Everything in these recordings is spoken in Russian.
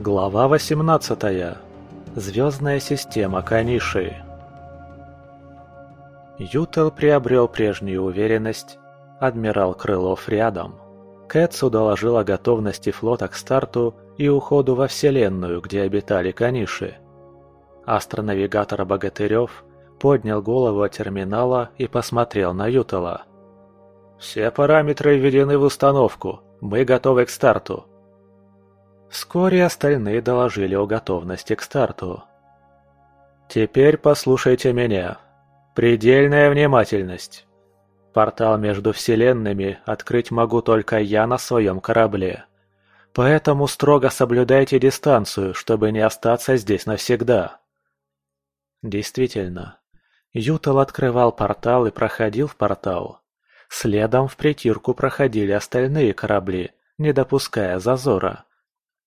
Глава 18. Звездная система Каниши. Ютел приобрел прежнюю уверенность. Адмирал Крылов рядом. Кэтсу доложил о готовности флота к старту и уходу во Вселенную, где обитали Каниши. Астронавигатор Богатырев поднял голову от терминала и посмотрел на Ютела. «Все параметры введены в установку. Мы готовы к старту. Вскоре остальные доложили о готовности к старту. «Теперь послушайте меня. Предельная внимательность. Портал между вселенными открыть могу только я на своем корабле. Поэтому строго соблюдайте дистанцию, чтобы не остаться здесь навсегда». Действительно, Ютал открывал портал и проходил в портал. Следом в притирку проходили остальные корабли, не допуская зазора.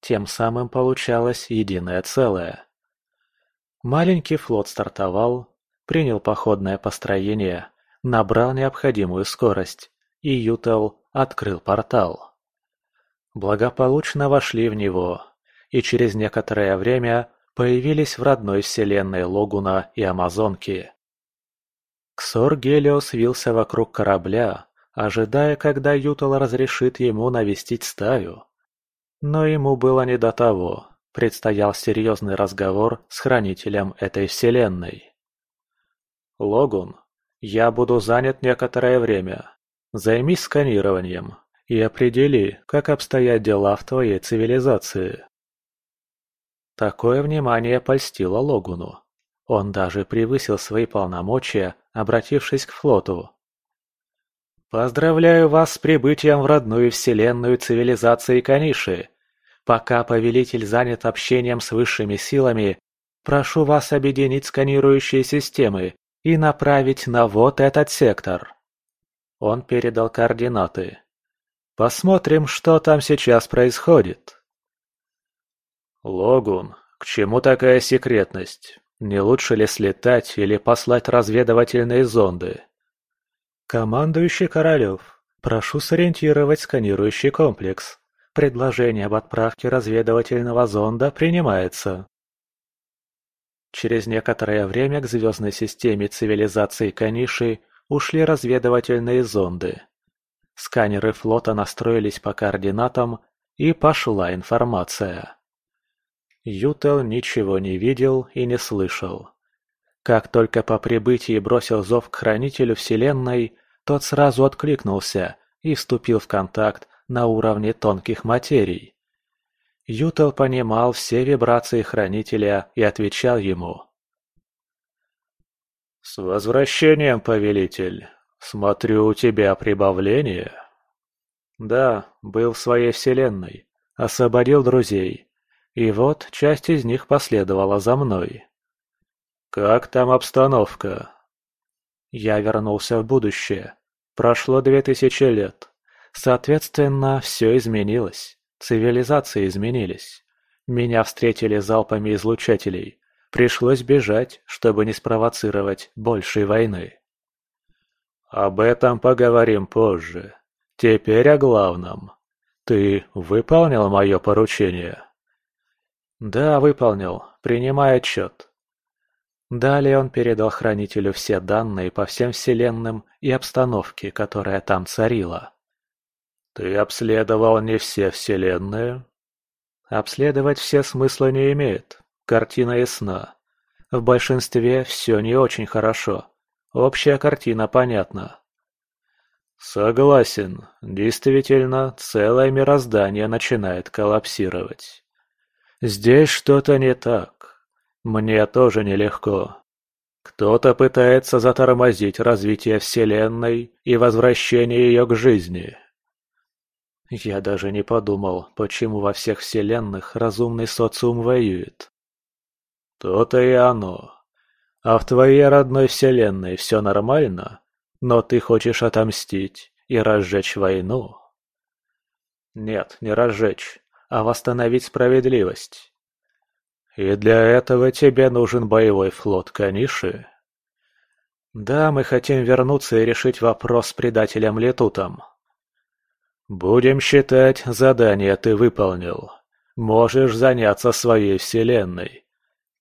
Тем самым получалось единое целое. Маленький флот стартовал, принял походное построение, набрал необходимую скорость, и Ютел открыл портал. Благополучно вошли в него, и через некоторое время появились в родной вселенной Логуна и Амазонки. Ксор Гелиос вился вокруг корабля, ожидая, когда Ютел разрешит ему навестить стаю. Но ему было не до того, предстоял серьезный разговор с хранителем этой вселенной. «Логун, я буду занят некоторое время. Займись сканированием и определи, как обстоят дела в твоей цивилизации». Такое внимание польстило Логуну. Он даже превысил свои полномочия, обратившись к флоту. «Поздравляю вас с прибытием в родную вселенную цивилизации Каниши. Пока повелитель занят общением с высшими силами, прошу вас объединить сканирующие системы и направить на вот этот сектор. Он передал координаты. Посмотрим, что там сейчас происходит. Логун, к чему такая секретность? Не лучше ли слетать или послать разведывательные зонды? Командующий Королев, прошу сориентировать сканирующий комплекс. Предложение об отправке разведывательного зонда принимается. Через некоторое время к звездной системе цивилизации Каниши ушли разведывательные зонды. Сканеры флота настроились по координатам, и пошла информация. Ютел ничего не видел и не слышал. Как только по прибытии бросил зов к хранителю Вселенной, тот сразу откликнулся и вступил в контакт на уровне тонких материй. Ютел понимал все вибрации Хранителя и отвечал ему. «С возвращением, повелитель! Смотрю, у тебя прибавление?» «Да, был в своей вселенной, освободил друзей, и вот часть из них последовала за мной». «Как там обстановка?» Я вернулся в будущее. Прошло две тысячи лет. Соответственно, все изменилось. Цивилизации изменились. Меня встретили залпами излучателей. Пришлось бежать, чтобы не спровоцировать большей войны. Об этом поговорим позже. Теперь о главном. Ты выполнил мое поручение? Да, выполнил. Принимай отчет. Далее он передал хранителю все данные по всем вселенным и обстановке, которая там царила. Ты обследовал не все вселенные? Обследовать все смысла не имеет. Картина ясна. В большинстве все не очень хорошо. Общая картина понятна. Согласен. Действительно, целое мироздание начинает коллапсировать. Здесь что-то не так. Мне тоже нелегко. Кто-то пытается затормозить развитие Вселенной и возвращение ее к жизни. Я даже не подумал, почему во всех вселенных разумный социум воюет. То-то и оно. А в твоей родной вселенной все нормально, но ты хочешь отомстить и разжечь войну? Нет, не разжечь, а восстановить справедливость. И для этого тебе нужен боевой флот Каниши? Да, мы хотим вернуться и решить вопрос с предателем Летутом. «Будем считать, задание ты выполнил. можешь заняться своей вселенной.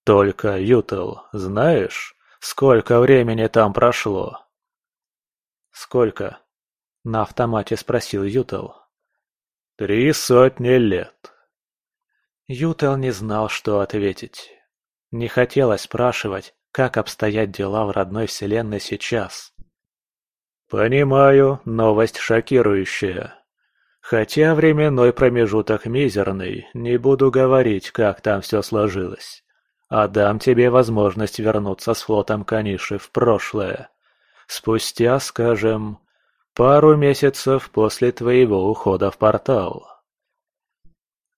Только, Ютл, знаешь, сколько времени там прошло?» «Сколько?» — на автомате спросил Ютл. «Три сотни лет». Ютел не знал, что ответить. Не хотелось спрашивать, как обстоят дела в родной вселенной сейчас. «Понимаю, новость шокирующая. Хотя временной промежуток мизерный, не буду говорить, как там все сложилось. А дам тебе возможность вернуться с флотом Каниши в прошлое. Спустя, скажем, пару месяцев после твоего ухода в портал.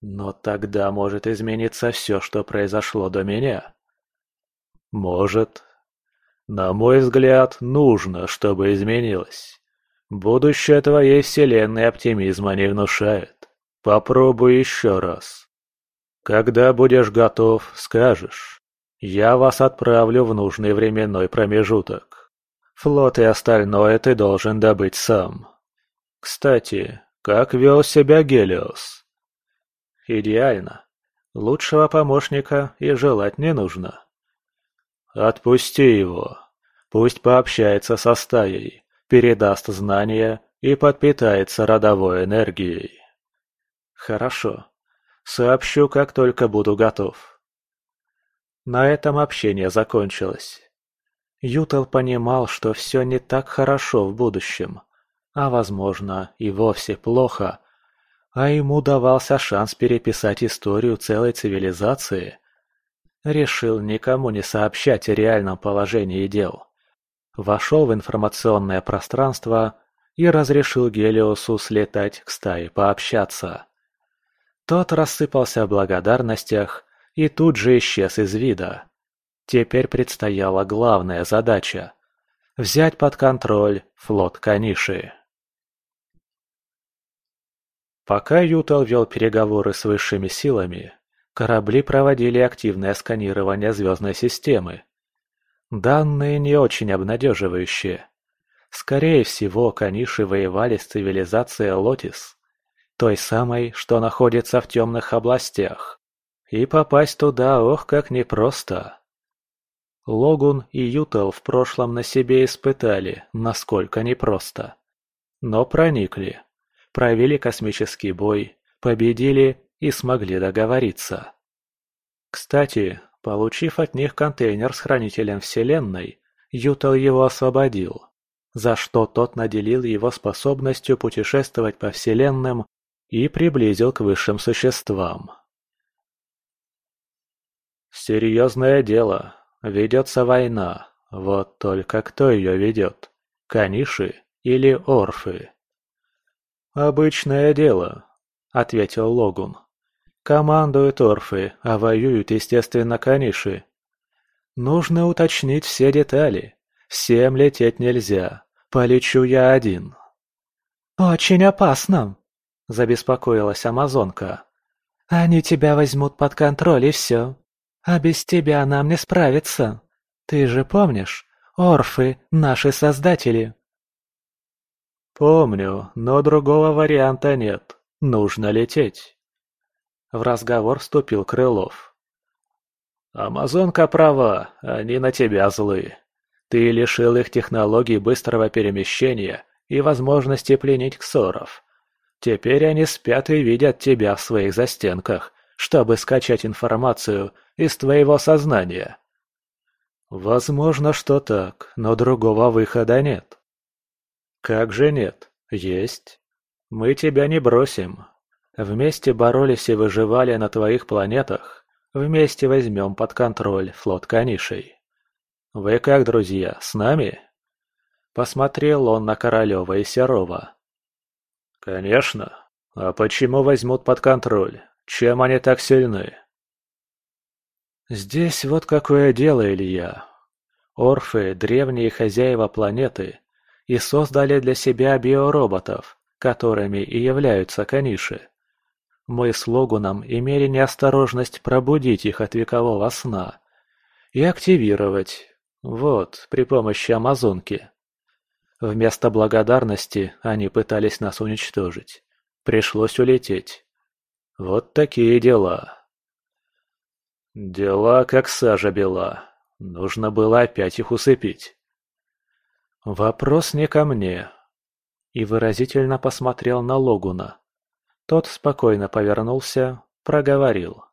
Но тогда может измениться все, что произошло до меня. Может. На мой взгляд, нужно, чтобы изменилось. Будущее твоей вселенной оптимизма не внушает. Попробуй еще раз. Когда будешь готов, скажешь. Я вас отправлю в нужный временной промежуток. Флот и остальное ты должен добыть сам. Кстати, как вел себя Гелиос? Идеально. Лучшего помощника и желать не нужно. Отпусти его. Пусть пообщается со стаей, передаст знания и подпитается родовой энергией. Хорошо. Сообщу, как только буду готов. На этом общение закончилось. Ютел понимал, что все не так хорошо в будущем, а, возможно, и вовсе плохо, а ему давался шанс переписать историю целой цивилизации. Решил никому не сообщать о реальном положении дел. Вошел в информационное пространство и разрешил Гелиосу слетать к стае пообщаться. Тот рассыпался в благодарностях и тут же исчез из вида. Теперь предстояла главная задача – взять под контроль флот Каниши. Пока Ютал вел переговоры с высшими силами, корабли проводили активное сканирование звездной системы. Данные не очень обнадеживающие. Скорее всего, Каниши воевали с цивилизацией Лотис, той самой, что находится в темных областях. И попасть туда, ох, как непросто. Логун и Ютел в прошлом на себе испытали, насколько непросто. Но проникли провели космический бой, победили и смогли договориться. Кстати, получив от них контейнер с хранителем Вселенной, Ютал его освободил, за что тот наделил его способностью путешествовать по Вселенным и приблизил к высшим существам. Серьезное дело. Ведется война. Вот только кто ее ведет? Каниши или Орфы? «Обычное дело», — ответил Логун. «Командуют Орфы, а воюют, естественно, Каниши. Нужно уточнить все детали. Всем лететь нельзя. Полечу я один». «Очень опасно», — забеспокоилась Амазонка. «Они тебя возьмут под контроль и все. А без тебя нам не справиться. Ты же помнишь, Орфы — наши создатели. «Помню, но другого варианта нет. Нужно лететь». В разговор вступил Крылов. «Амазонка права, они на тебя злы. Ты лишил их технологий быстрого перемещения и возможности пленить ксоров. Теперь они спят и видят тебя в своих застенках, чтобы скачать информацию из твоего сознания». «Возможно, что так, но другого выхода нет», «Как же нет? Есть. Мы тебя не бросим. Вместе боролись и выживали на твоих планетах. Вместе возьмем под контроль флот Канишей. Вы как, друзья, с нами?» Посмотрел он на Королева и Серова. «Конечно. А почему возьмут под контроль? Чем они так сильны?» «Здесь вот какое дело, Илья. Орфы – древние хозяева планеты, и создали для себя биороботов, которыми и являются каниши. Мы с Логуном имели неосторожность пробудить их от векового сна и активировать, вот, при помощи Амазонки. Вместо благодарности они пытались нас уничтожить. Пришлось улететь. Вот такие дела. Дела как сажа бела. Нужно было опять их усыпить. Вопрос не ко мне. И выразительно посмотрел на Логуна. Тот спокойно повернулся, проговорил.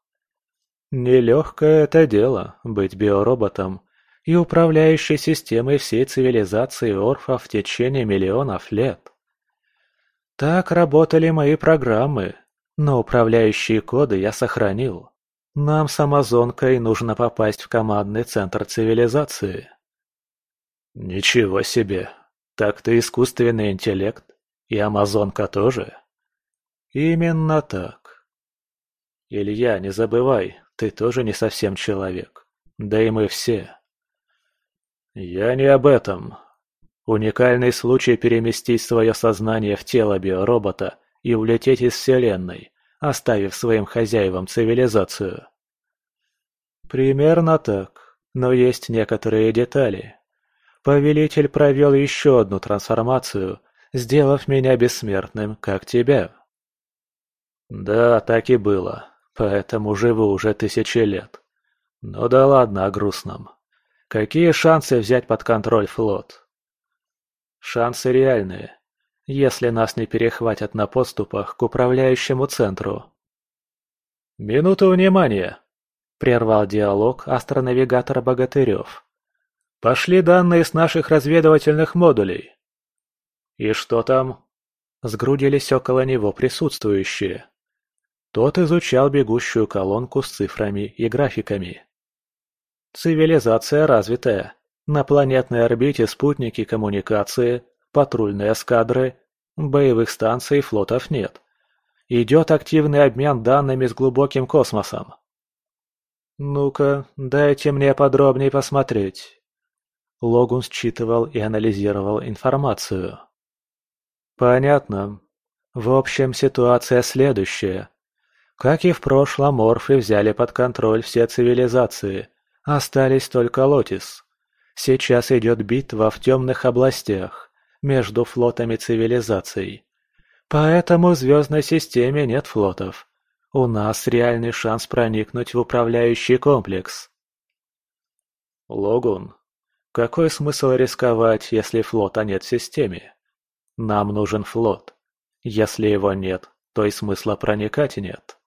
Нелегкое это дело — быть биороботом и управляющей системой всей цивилизации Орфа в течение миллионов лет. Так работали мои программы, но управляющие коды я сохранил. Нам с Амазонкой нужно попасть в командный центр цивилизации. Ничего себе. Так ты искусственный интеллект? И Амазонка тоже? Именно так. Илья, не забывай, ты тоже не совсем человек. Да и мы все. Я не об этом. Уникальный случай переместить свое сознание в тело биоробота и улететь из Вселенной оставив своим хозяевам цивилизацию. Примерно так, но есть некоторые детали. Повелитель провел еще одну трансформацию, сделав меня бессмертным, как тебя. Да, так и было, поэтому живу уже тысячи лет. Ну да ладно о грустном. Какие шансы взять под контроль флот? Шансы реальные, если нас не перехватят на подступах к управляющему центру. «Минуту внимания!» – прервал диалог астронавигатора Богатырев. «Пошли данные с наших разведывательных модулей». «И что там?» – сгрудились около него присутствующие. Тот изучал бегущую колонку с цифрами и графиками. Цивилизация развитая. На планетной орбите спутники коммуникации, патрульные эскадры, боевых станций и флотов нет. Идет активный обмен данными с глубоким космосом. Ну-ка, дайте мне подробнее посмотреть. Логун считывал и анализировал информацию. Понятно. В общем, ситуация следующая. Как и в прошлом, орфы взяли под контроль все цивилизации. Остались только Лотис. Сейчас идет битва в темных областях между флотами цивилизаций. Поэтому в звездной системе нет флотов. У нас реальный шанс проникнуть в управляющий комплекс. Логун. Какой смысл рисковать, если флота нет в системе? Нам нужен флот. Если его нет, то и смысла проникать нет.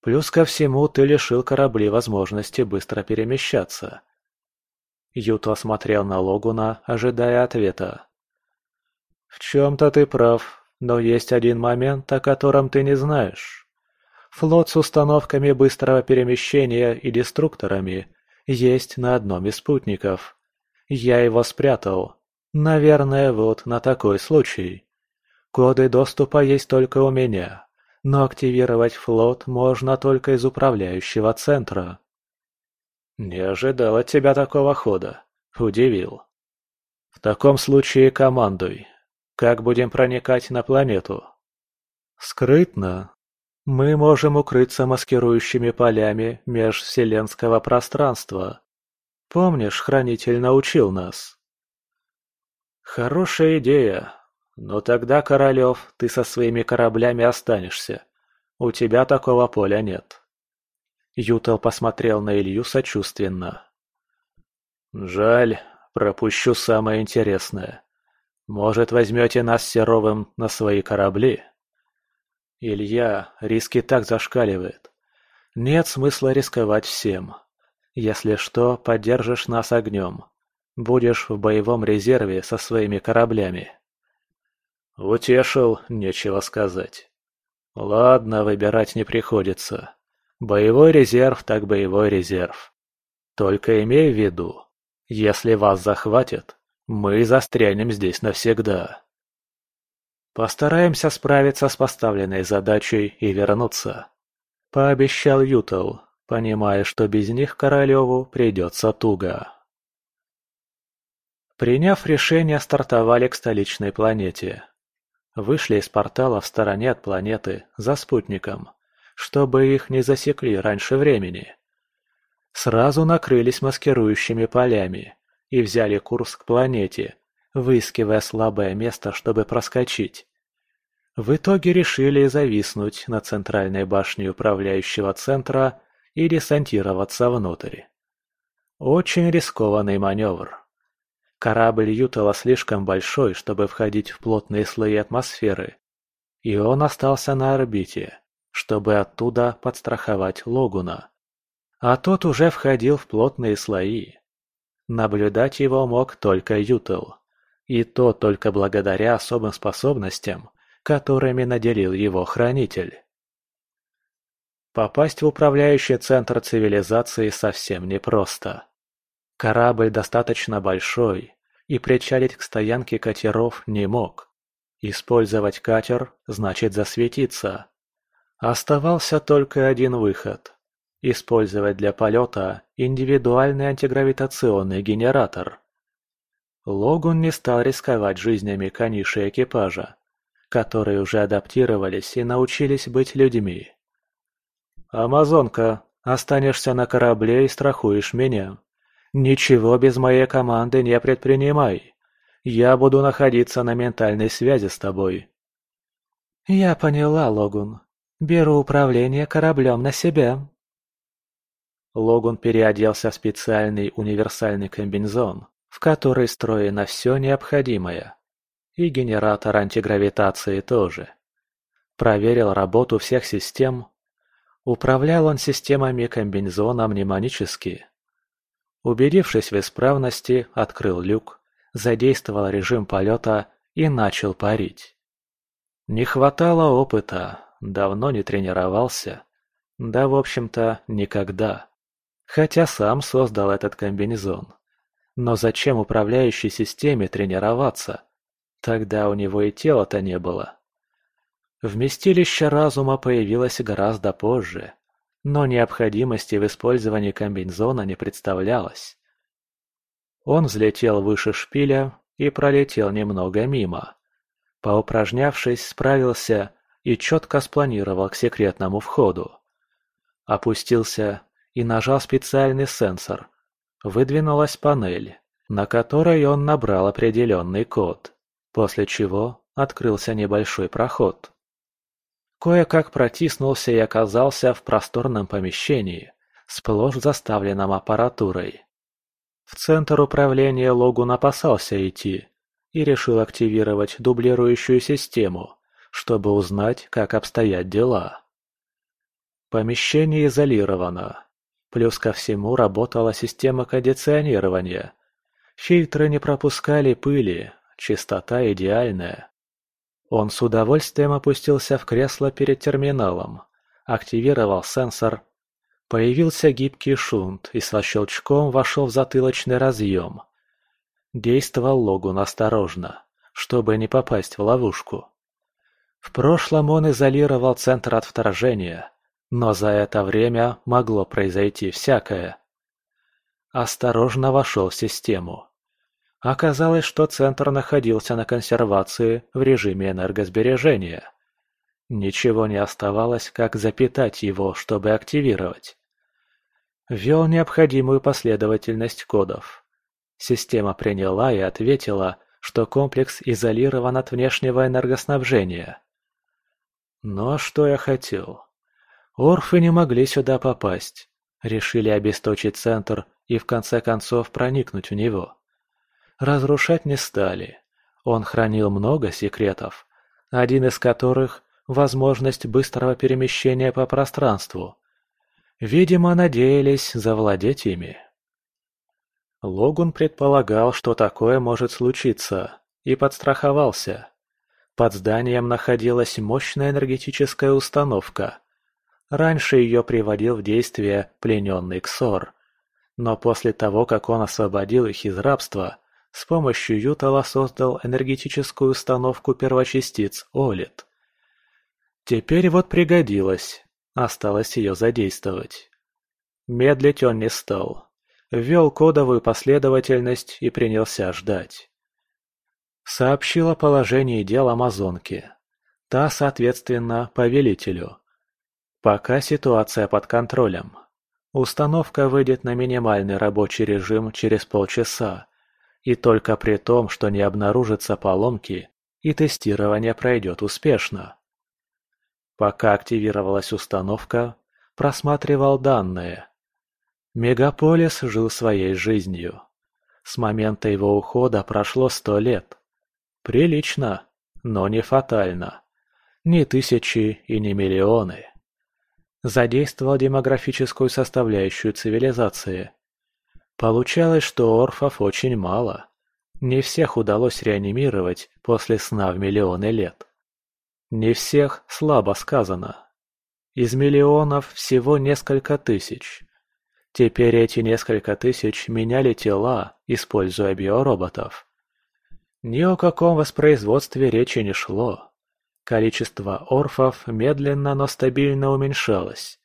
Плюс ко всему ты лишил корабли возможности быстро перемещаться. Юто смотрел на Логуна, ожидая ответа. «В чем-то ты прав, но есть один момент, о котором ты не знаешь. Флот с установками быстрого перемещения и деструкторами есть на одном из спутников. Я его спрятал. Наверное, вот на такой случай. Коды доступа есть только у меня, но активировать флот можно только из управляющего центра». «Не ожидал от тебя такого хода. Удивил». «В таком случае командуй. Как будем проникать на планету? Скрытно. Мы можем укрыться маскирующими полями межвселенского пространства. Помнишь, Хранитель научил нас? Хорошая идея. Но тогда, Королев, ты со своими кораблями останешься. У тебя такого поля нет. Ютел посмотрел на Илью сочувственно. Жаль, пропущу самое интересное. Может, возьмете нас Серовым на свои корабли? Илья, риски так зашкаливает. Нет смысла рисковать всем. Если что, поддержишь нас огнем. Будешь в боевом резерве со своими кораблями. Утешил, нечего сказать. Ладно, выбирать не приходится. Боевой резерв так боевой резерв. Только имей в виду, если вас захватят, мы застрянем здесь навсегда. Постараемся справиться с поставленной задачей и вернуться. Пообещал Ютел, понимая, что без них Королеву придется туго. Приняв решение, стартовали к столичной планете. Вышли из портала в стороне от планеты, за спутником, чтобы их не засекли раньше времени. Сразу накрылись маскирующими полями, и взяли курс к планете, выискивая слабое место, чтобы проскочить. В итоге решили зависнуть на центральной башне управляющего центра и десантироваться внутрь. Очень рискованный маневр. Корабль Ютала слишком большой, чтобы входить в плотные слои атмосферы, и он остался на орбите, чтобы оттуда подстраховать Логуна. А тот уже входил в плотные слои. Наблюдать его мог только Ютел, и то только благодаря особым способностям, которыми наделил его хранитель. Попасть в управляющий центр цивилизации совсем непросто. Корабль достаточно большой, и причалить к стоянке катеров не мог. Использовать катер значит засветиться. Оставался только один выход – использовать для полета индивидуальный антигравитационный генератор. Логун не стал рисковать жизнями каниши экипажа, которые уже адаптировались и научились быть людьми. «Амазонка, останешься на корабле и страхуешь меня. Ничего без моей команды не предпринимай. Я буду находиться на ментальной связи с тобой». «Я поняла, Логун. Беру управление кораблем на себя». Логун переоделся в специальный универсальный комбинезон, в который встроено все необходимое. И генератор антигравитации тоже. Проверил работу всех систем. Управлял он системами комбинезона мнемонически. Убедившись в исправности, открыл люк, задействовал режим полета и начал парить. Не хватало опыта, давно не тренировался. Да, в общем-то, никогда. Хотя сам создал этот комбинезон. Но зачем управляющей системе тренироваться? Тогда у него и тела-то не было. Вместилище разума появилось гораздо позже, но необходимости в использовании комбинзона не представлялось. Он взлетел выше шпиля и пролетел немного мимо. Поупражнявшись, справился и четко спланировал к секретному входу. Опустился и нажал специальный сенсор. Выдвинулась панель, на которой он набрал определенный код после чего открылся небольшой проход. Кое-как протиснулся и оказался в просторном помещении, сплошь заставленном аппаратурой. В центр управления Логун опасался идти и решил активировать дублирующую систему, чтобы узнать, как обстоят дела. Помещение изолировано. Плюс ко всему работала система кондиционирования. Фильтры не пропускали пыли, Чистота идеальная. Он с удовольствием опустился в кресло перед терминалом, активировал сенсор. Появился гибкий шунт и со щелчком вошел в затылочный разъем. Действовал Логун осторожно, чтобы не попасть в ловушку. В прошлом он изолировал центр от вторжения, но за это время могло произойти всякое. Осторожно вошел в систему. Оказалось, что центр находился на консервации в режиме энергосбережения. Ничего не оставалось, как запитать его, чтобы активировать. Ввел необходимую последовательность кодов. Система приняла и ответила, что комплекс изолирован от внешнего энергоснабжения. Но что я хотел? Орфы не могли сюда попасть. Решили обесточить центр и в конце концов проникнуть в него. Разрушать не стали. Он хранил много секретов, один из которых – возможность быстрого перемещения по пространству. Видимо, надеялись завладеть ими. Логун предполагал, что такое может случиться, и подстраховался. Под зданием находилась мощная энергетическая установка. Раньше ее приводил в действие плененный Ксор. Но после того, как он освободил их из рабства, с помощью Ютала создал энергетическую установку первочастиц Олит. Теперь вот пригодилось, осталось ее задействовать. Медлить он не стал. Ввел кодовую последовательность и принялся ждать. Сообщил о положении дел Амазонке. Та, соответственно, повелителю. Пока ситуация под контролем. Установка выйдет на минимальный рабочий режим через полчаса, и только при том, что не обнаружится поломки, и тестирование пройдет успешно. Пока активировалась установка, просматривал данные. Мегаполис жил своей жизнью. С момента его ухода прошло сто лет. Прилично, но не фатально. Не тысячи и не миллионы. Задействовал демографическую составляющую цивилизации. Получалось, что орфов очень мало. Не всех удалось реанимировать после сна в миллионы лет. Не всех слабо сказано. Из миллионов всего несколько тысяч. Теперь эти несколько тысяч меняли тела, используя биороботов. Ни о каком воспроизводстве речи не шло. Количество орфов медленно, но стабильно уменьшалось.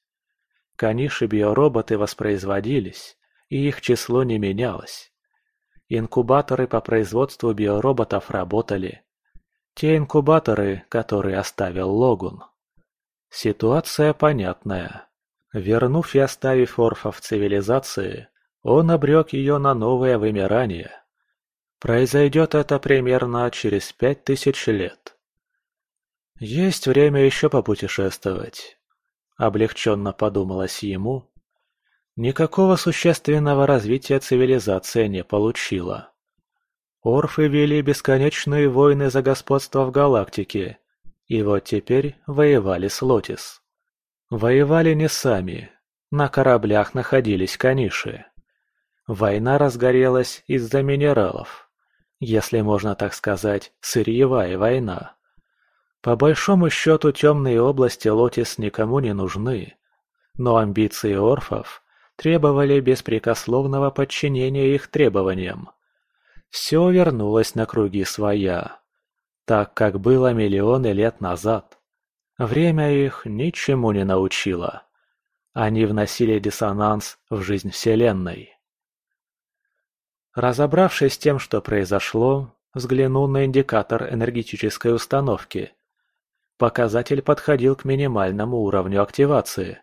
Каниши-биороботы воспроизводились, и их число не менялось. Инкубаторы по производству биороботов работали. Те инкубаторы, которые оставил Логун. Ситуация понятная. Вернув и оставив орфов в цивилизации, он обрек ее на новое вымирание. Произойдет это примерно через пять тысяч лет. Есть время еще попутешествовать. Облегченно подумалось ему. Никакого существенного развития цивилизация не получила. Орфы вели бесконечные войны за господство в галактике, и вот теперь воевали с Лотис. Воевали не сами, на кораблях находились каниши. Война разгорелась из-за минералов если можно так сказать, сырьевая война. По большому счету темные области Лотис никому не нужны, но амбиции орфов требовали беспрекословного подчинения их требованиям. Все вернулось на круги своя, так как было миллионы лет назад. Время их ничему не научило. Они вносили диссонанс в жизнь Вселенной. Разобравшись с тем, что произошло, взглянул на индикатор энергетической установки. Показатель подходил к минимальному уровню активации.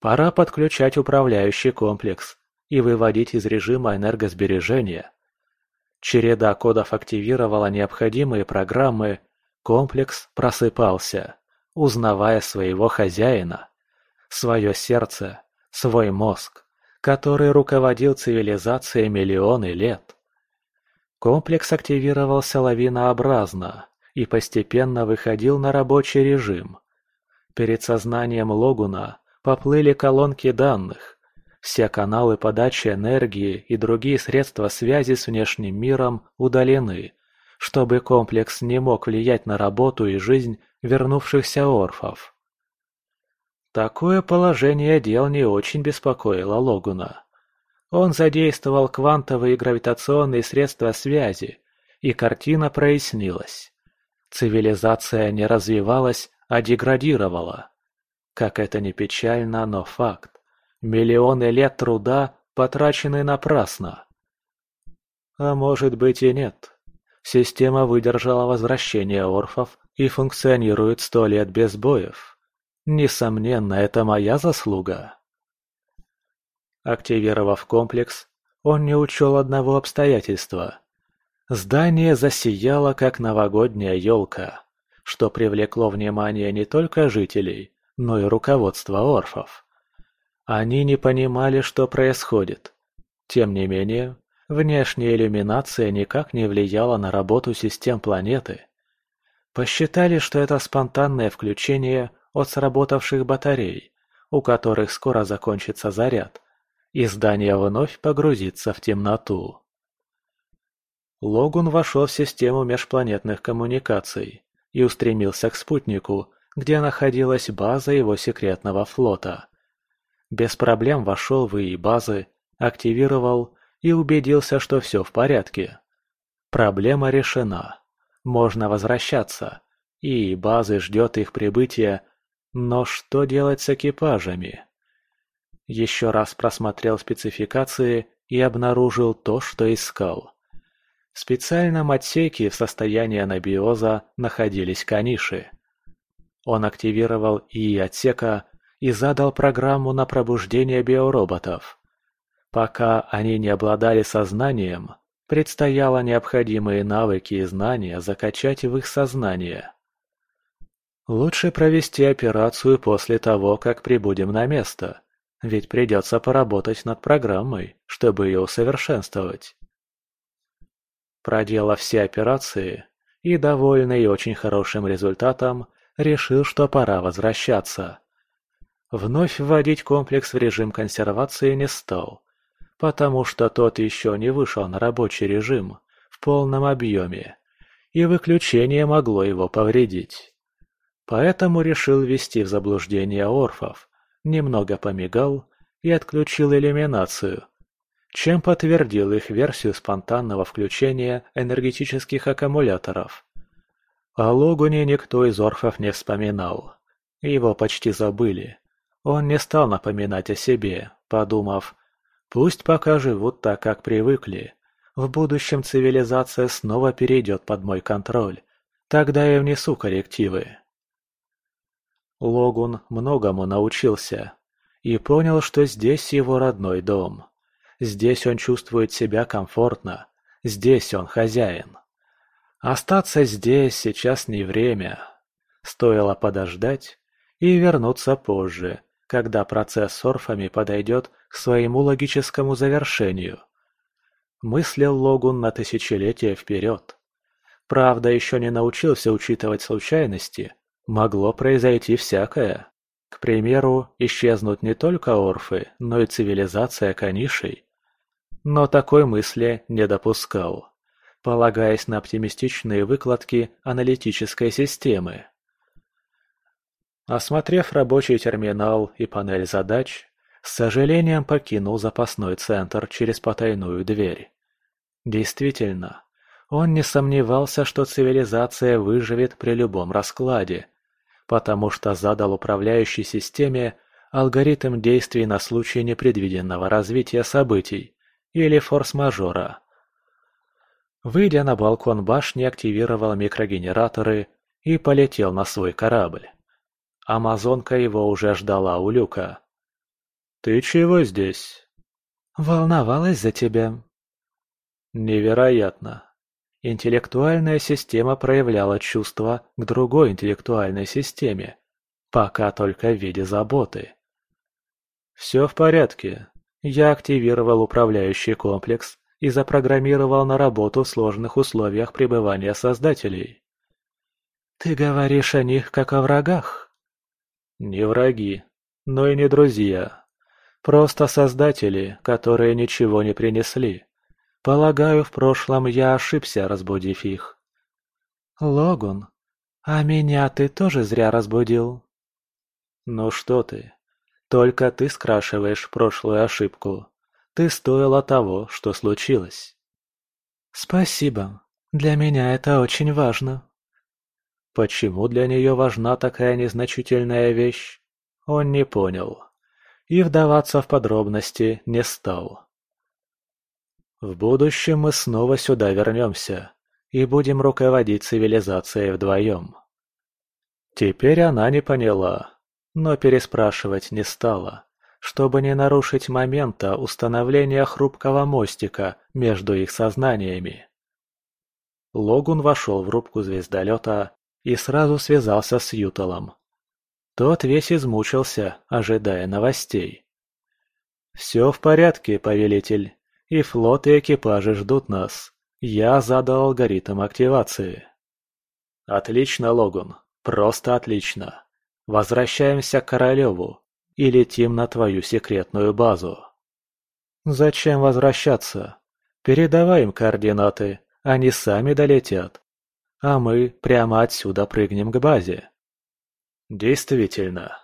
Пора подключать управляющий комплекс и выводить из режима энергосбережения. Череда кодов активировала необходимые программы, комплекс просыпался, узнавая своего хозяина, свое сердце, свой мозг который руководил цивилизацией миллионы лет. Комплекс активировался лавинообразно и постепенно выходил на рабочий режим. Перед сознанием Логуна поплыли колонки данных. Все каналы подачи энергии и другие средства связи с внешним миром удалены, чтобы комплекс не мог влиять на работу и жизнь вернувшихся орфов. Такое положение дел не очень беспокоило Логуна. Он задействовал квантовые гравитационные средства связи, и картина прояснилась. Цивилизация не развивалась, а деградировала. Как это ни печально, но факт. Миллионы лет труда потрачены напрасно. А может быть и нет. Система выдержала возвращение орфов и функционирует сто лет без боев. Несомненно, это моя заслуга. Активировав комплекс, он не учел одного обстоятельства. Здание засияло, как новогодняя елка, что привлекло внимание не только жителей, но и руководства орфов. Они не понимали, что происходит. Тем не менее, внешняя иллюминация никак не влияла на работу систем планеты. Посчитали, что это спонтанное включение от сработавших батарей, у которых скоро закончится заряд, и здание вновь погрузится в темноту. Логун вошел в систему межпланетных коммуникаций и устремился к спутнику, где находилась база его секретного флота. Без проблем вошел в ИИ базы, активировал и убедился, что все в порядке. Проблема решена. Можно возвращаться. ИИ базы ждет их прибытия но что делать с экипажами? Еще раз просмотрел спецификации и обнаружил то, что искал. В специальном отсеке в состоянии анабиоза находились каниши. Он активировал ИИ отсека и задал программу на пробуждение биороботов. Пока они не обладали сознанием, Предстояло необходимые навыки и знания закачать в их сознание. Лучше провести операцию после того, как прибудем на место, ведь придется поработать над программой, чтобы ее усовершенствовать. Проделав все операции и, довольный очень хорошим результатом, решил, что пора возвращаться. Вновь вводить комплекс в режим консервации не стал, потому что тот еще не вышел на рабочий режим в полном объеме, и выключение могло его повредить. Поэтому решил ввести в заблуждение орфов, немного помигал и отключил иллюминацию, чем подтвердил их версию спонтанного включения энергетических аккумуляторов. О Логуне никто из орфов не вспоминал. Его почти забыли. Он не стал напоминать о себе, подумав, пусть пока живут так, как привыкли. В будущем цивилизация снова перейдет под мой контроль. Тогда я внесу коррективы. Логун многому научился и понял, что здесь его родной дом. Здесь он чувствует себя комфортно, здесь он хозяин. Остаться здесь сейчас не время. Стоило подождать и вернуться позже, когда процесс с орфами подойдет к своему логическому завершению. Мыслил Логун на тысячелетия вперед. Правда, еще не научился учитывать случайности. Могло произойти всякое. К примеру, исчезнут не только орфы, но и цивилизация канишей. Но такой мысли не допускал, полагаясь на оптимистичные выкладки аналитической системы. Осмотрев рабочий терминал и панель задач, с сожалением покинул запасной центр через потайную дверь. Действительно, он не сомневался, что цивилизация выживет при любом раскладе, потому что задал управляющей системе алгоритм действий на случай непредвиденного развития событий или форс-мажора. Выйдя на балкон башни, активировал микрогенераторы и полетел на свой корабль. Амазонка его уже ждала у люка. «Ты чего здесь?» «Волновалась за тебя». «Невероятно. Интеллектуальная система проявляла чувства к другой интеллектуальной системе, пока только в виде заботы. Все в порядке. Я активировал управляющий комплекс и запрограммировал на работу в сложных условиях пребывания создателей. Ты говоришь о них как о врагах? Не враги, но и не друзья. Просто создатели, которые ничего не принесли. Полагаю, в прошлом я ошибся, разбудив их. Логун, а меня ты тоже зря разбудил. Ну что ты, только ты скрашиваешь прошлую ошибку. Ты стоила того, что случилось. Спасибо. Для меня это очень важно. Почему для нее важна такая незначительная вещь, он не понял. И вдаваться в подробности не стал. В будущем мы снова сюда вернемся и будем руководить цивилизацией вдвоем. Теперь она не поняла, но переспрашивать не стала, чтобы не нарушить момента установления хрупкого мостика между их сознаниями. Логун вошел в рубку звездолета и сразу связался с Юталом. Тот весь измучился, ожидая новостей. «Все в порядке, повелитель, и флот и экипажи ждут нас. Я задал алгоритм активации». «Отлично, Логун, просто отлично. Возвращаемся к Королеву и летим на твою секретную базу». «Зачем возвращаться? Передавай им координаты, они сами долетят а мы прямо отсюда прыгнем к базе. Действительно,